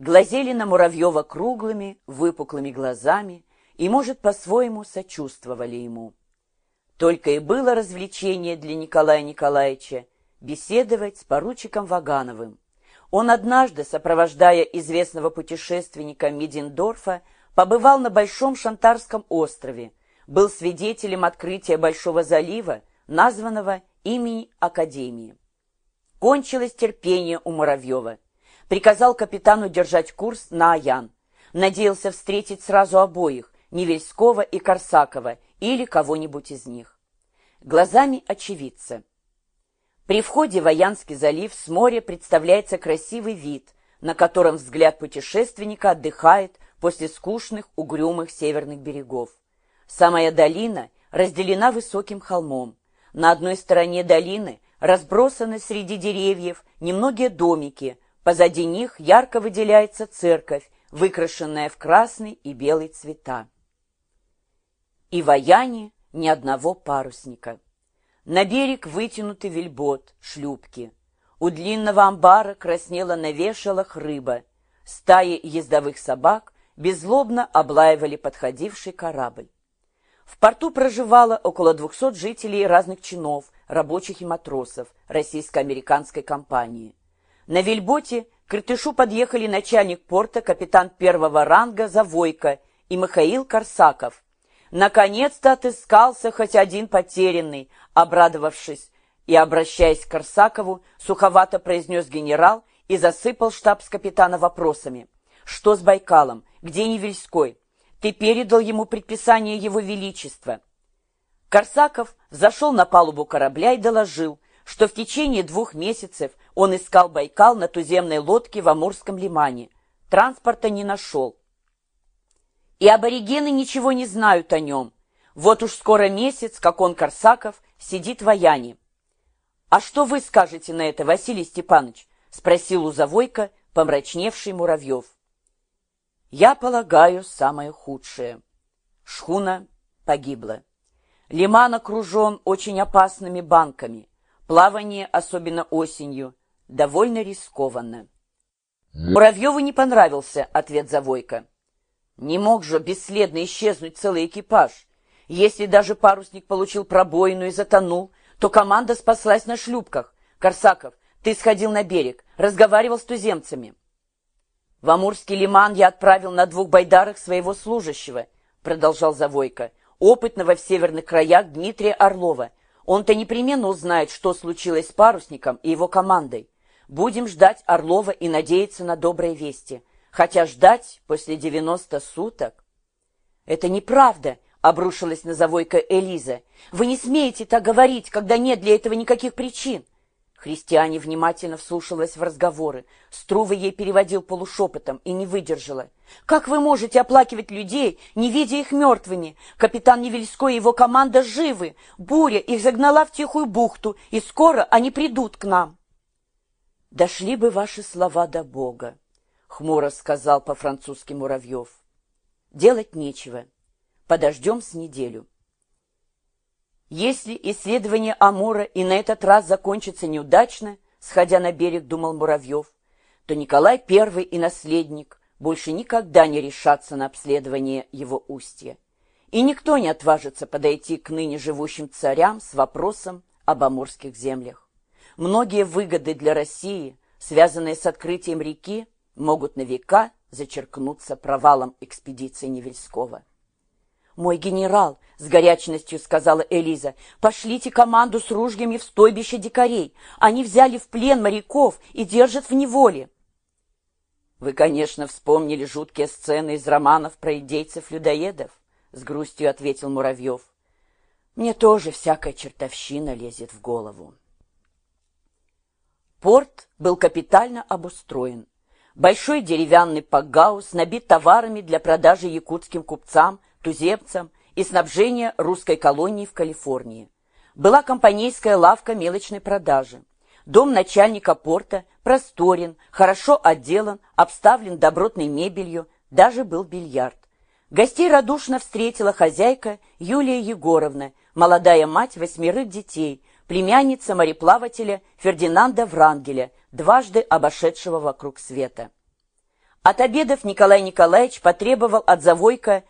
глазели на Муравьева круглыми, выпуклыми глазами и, может, по-своему сочувствовали ему. Только и было развлечение для Николая Николаевича беседовать с поручиком Вагановым. Он однажды, сопровождая известного путешественника Мидендорфа, побывал на Большом Шантарском острове, был свидетелем открытия Большого залива, названного имени Академии. Кончилось терпение у Муравьева. Приказал капитану держать курс на Аян. Надеялся встретить сразу обоих, Невельского и Корсакова, или кого-нибудь из них. Глазами очевидца. При входе в Аянский залив с моря представляется красивый вид, на котором взгляд путешественника отдыхает после скучных угрюмых северных берегов. Самая долина разделена высоким холмом. На одной стороне долины разбросаны среди деревьев немногие домики, позади них ярко выделяется церковь, выкрашенная в красный и белый цвета. И в Аяне ни одного парусника. На берег вытянуты вельбот, шлюпки. У длинного амбара краснела на вешалах рыба. Стаи ездовых собак беззлобно облаивали подходивший корабль. В порту проживало около 200 жителей разных чинов, рабочих и матросов российско-американской компании. На вельботе к Иртышу подъехали начальник порта, капитан первого ранга Завойко и Михаил Корсаков. Наконец-то отыскался хоть один потерянный, обрадовавшись и, обращаясь к Корсакову, суховато произнес генерал и засыпал штабс-капитана вопросами. «Что с Байкалом? Где Невельской? Ты передал ему предписание его величества». Корсаков зашел на палубу корабля и доложил, что в течение двух месяцев он искал Байкал на туземной лодке в Амурском лимане. Транспорта не нашел. И аборигены ничего не знают о нем. Вот уж скоро месяц, как он, Корсаков, сидит в Аяне. «А что вы скажете на это, Василий Степанович?» — спросил у Завойка помрачневший Муравьев. Я полагаю, самое худшее. Шхуна погибла. Лиман окружен очень опасными банками. Плавание, особенно осенью, довольно рискованно. Муравьеву не понравился ответ Завойка. Не мог же бесследно исчезнуть целый экипаж. Если даже парусник получил пробоину и затонул, то команда спаслась на шлюпках. Корсаков, ты сходил на берег, разговаривал с туземцами. В Амурский лиман я отправил на двух байдарах своего служащего, продолжал Завойко, опытного в северных краях Дмитрия Орлова. Он-то непременно узнает, что случилось с парусником и его командой. Будем ждать Орлова и надеяться на добрые вести. Хотя ждать после девяносто суток... Это неправда, обрушилась на Завойко Элиза. Вы не смеете так говорить, когда нет для этого никаких причин. Христиане внимательно вслушалась в разговоры. Струва ей переводил полушепотом и не выдержала. «Как вы можете оплакивать людей, не видя их мертвыми? Капитан Невельской и его команда живы. Буря их загнала в тихую бухту, и скоро они придут к нам». «Дошли бы ваши слова до Бога», — хмуро сказал по-французски Муравьев. «Делать нечего. Подождем с неделю». Если исследование Амура и на этот раз закончится неудачно, сходя на берег, думал Муравьев, то Николай I и наследник больше никогда не решатся на обследование его устья. И никто не отважится подойти к ныне живущим царям с вопросом об амурских землях. Многие выгоды для России, связанные с открытием реки, могут на века зачеркнуться провалом экспедиции Невельского. «Мой генерал», — с горячностью сказала Элиза, — «пошлите команду с ружьями в стойбище дикарей. Они взяли в плен моряков и держат в неволе». «Вы, конечно, вспомнили жуткие сцены из романов про идейцев-людоедов», — с грустью ответил Муравьев. «Мне тоже всякая чертовщина лезет в голову». Порт был капитально обустроен. Большой деревянный пакгаус набит товарами для продажи якутским купцам – туземцам и снабжения русской колонии в Калифорнии. Была компанейская лавка мелочной продажи. Дом начальника порта просторен, хорошо отделан, обставлен добротной мебелью, даже был бильярд. Гостей радушно встретила хозяйка Юлия Егоровна, молодая мать восьмерых детей, племянница мореплавателя Фердинанда Врангеля, дважды обошедшего вокруг света. От обедов Николай Николаевич потребовал от Завойка